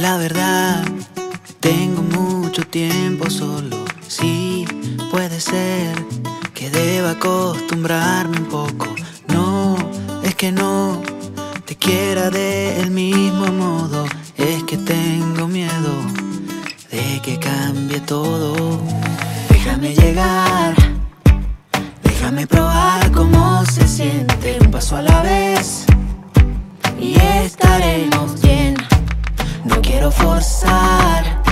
La verdad, tengo mucho tiempo solo. Sí, puede ser que deba acostumbrarme un poco. No, es que no te quiera del mismo modo. Es que tengo miedo de que cambie todo. Déjame llegar, déjame probar cómo se siente un paso a la vez. Y estaremos forzar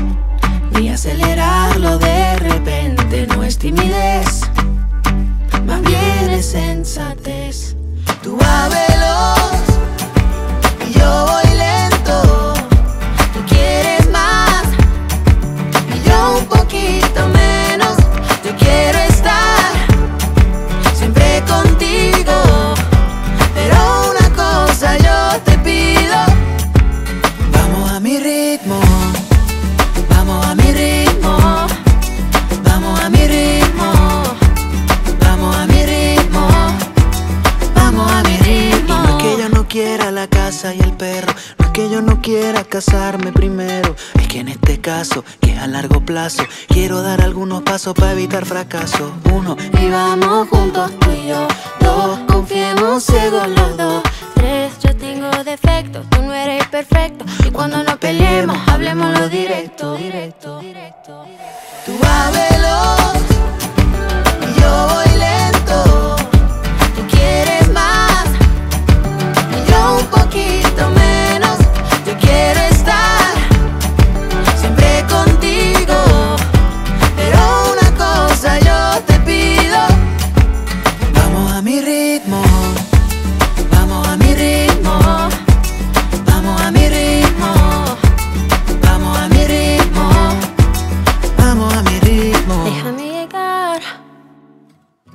ni acelerarlo de repente. No es timidez, más bien es sensatez. Casa y el perro. No es que yo no quiera casarme primero. Es que en este caso, que a largo plazo, quiero dar algunos pasos para evitar fracaso. Uno, Y vamos juntos tú y yo. Dos, confiemos ciegos los dos. Tres, yo tengo defectos, tú no eres perfecto. Y cuando nos peleemos, hablemoslo directo. Directo, directo. Tú vas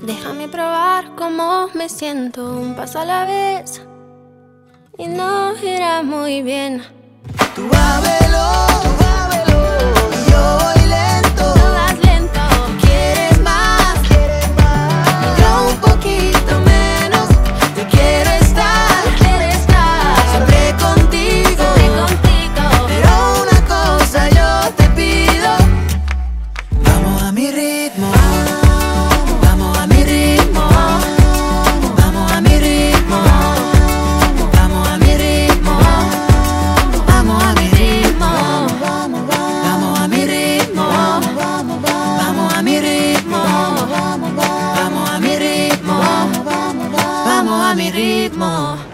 déjame probar cómo me siento un paso a la vez. Y nos irá muy bien. Tú vas mi ritmo.